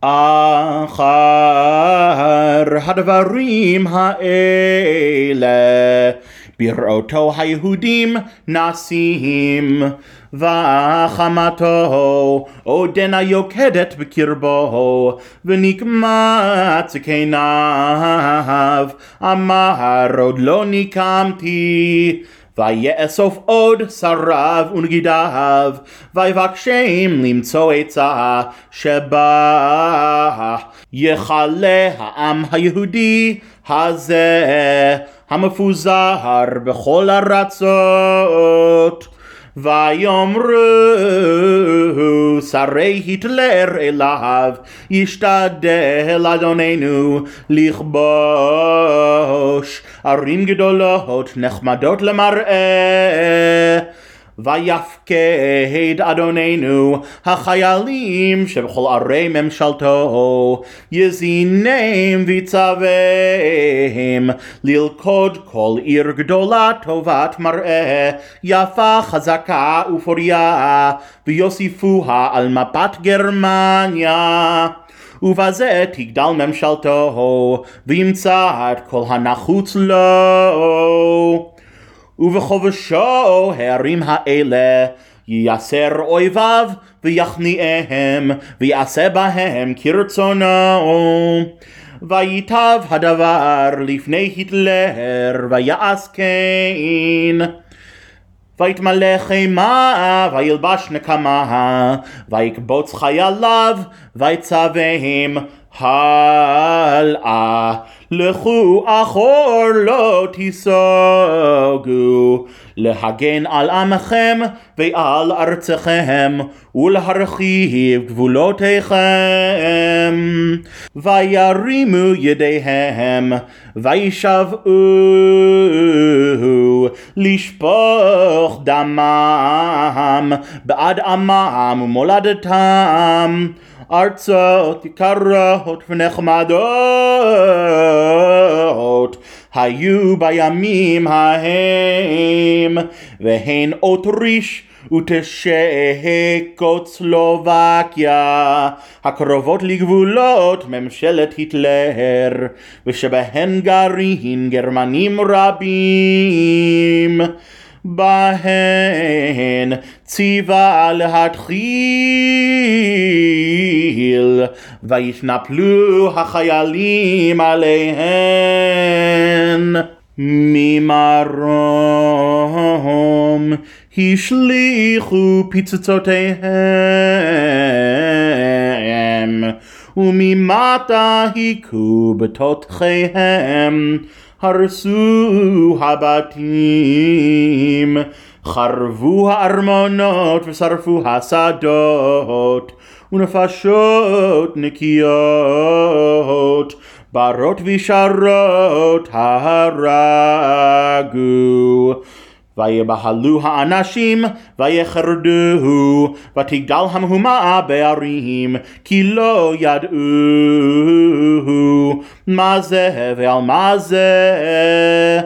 אחר הדברים האלה. בראותו היהודים נשיאים וחמתו עודנה יוקדת בקרבו ונקמת זקניו אמר עוד לא ניקמתי ויאסוף עוד שריו ונגידיו, ויבקשם למצוא עצה שבה יכלה העם היהודי הזה המפוזר בכל ארצות. ויאמרו שרי היטלר אליו ישתדל אדוננו לכבוש ערים גדולות נחמדות למראה ויפקד אדוננו החיילים שבכל ערי ממשלתו יזינם ויצווהם ללכוד כל עיר גדולה טובת מראה יפה חזקה ופוריה ויוסיפוה על מפת גרמניה. ובזה תגדל ממשלתו וימצא את כל הנחוץ לו ובחובשו הערים האלה ייסר אויביו ויכניעם ויעשה בהם כרצונו. וייטב הדבר לפני היטלר ויעש כן. ויתמלא חימה וילבש נקמה ויקבוץ חייליו ויצווהם הלאה. לכו אחור לא תיסוגו. להגן על עמכם ועל ארצכם ולהרחיב גבולותיכם. וירימו ידיהם וישבעו לשפוך דמם בעד עמם ומולדתם ארצות יקרות ונחמדות היו בימים ההם והן אוטריש ותשקוצלובקיה הקרובות לגבולות ממשלת היטלר ושבהן גרעין גרמנים רבים בהן ציווה להתחיל ויתנפלו החיילים עליהן. ממרום השליכו פצצותיהם וממטה היכו בתותחיהם הרסו הבתים, חרבו הארמונות ושרפו השדות, ונפשות נקיות, ברות וישרות הרגו. ויבהלו האנשים ויחרדו ותגדל המהומה בערים כי לא ידעו מה זה ועל מה זה.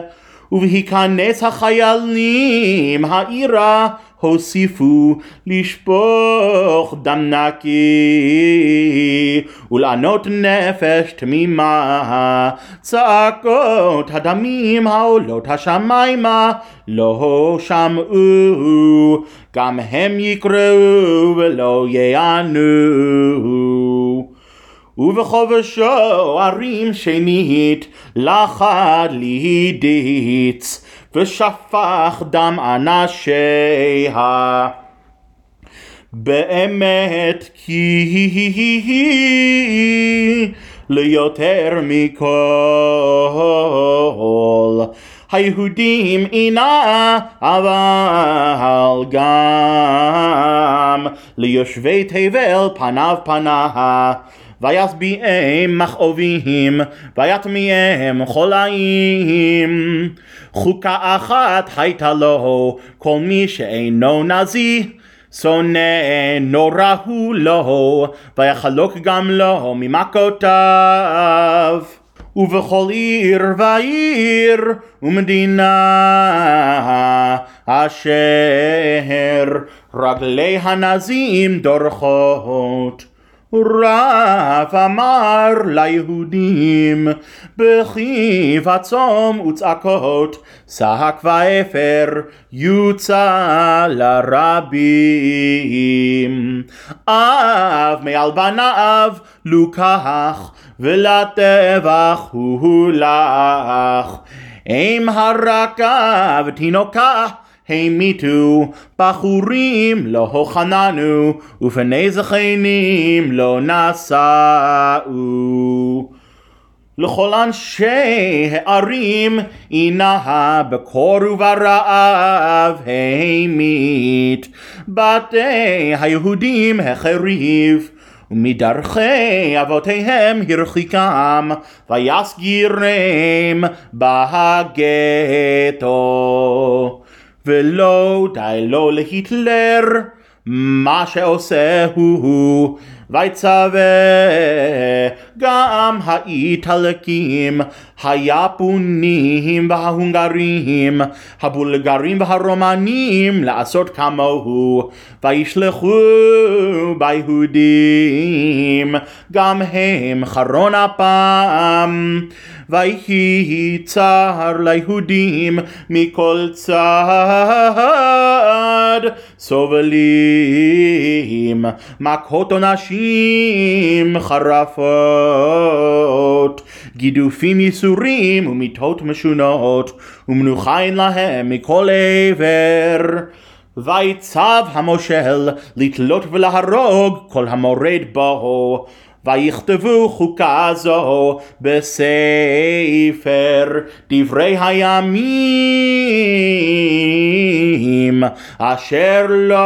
ובהיכנס החיילים העירה הוסיפו לשפוך דם נקי ולענות נפש תמימה צעקות הדמים העולות השמיימה לא שמעו גם הם יקראו ולא יענו. ובחובשו ערים שנית לחד לידיץ ושפך דם אנשיה באמת כי ליותר מכל היהודים אינה אבל גם ליושבי תבל פניו פנה וישביעם מכאובים ויטמיעם חולאים. חוקה אחת הייתה לו כל מי שאינו נזי שונא נורא הוא לו ויחלוק גם לו ממכותיו. ובכל עיר ועיר ומדינה אשר רגלי הנזים דורכות רב אמר ליהודים, בחיב הצום וצעקות, שק ואפר יוצא לרבים. אב מעל בניו לוקח, ולטבח הוא הולך. אם הרקה ותינוקה המיתו, בחורים לא הוכננו, ופני זכיינים לא נשאו. לכל אנשי הערים הנה בקור וברעב המית, בתי היהודים החריב. ומדרכי אבותיהם הרחיקם, ויסגירם בהגטו. ולא די לו להיטלר, מה שעושה הוא, ויצווה גם האיטלקים, היפונים וההונגרים, הבולגרים והרומנים לעשות כמוהו, וישלחו ביהודים, גם הם חרון אפם. ויהי צער ליהודים מכל צד סובלים מכות עונשים חרפות גידופים ייסורים ומיתות משונות ומנוחה אין להם מכל עבר. ויצב המושל לתלות ולהרוג כל המורד בו ויכתבו חוקה זו בספר דברי הימים אשר לא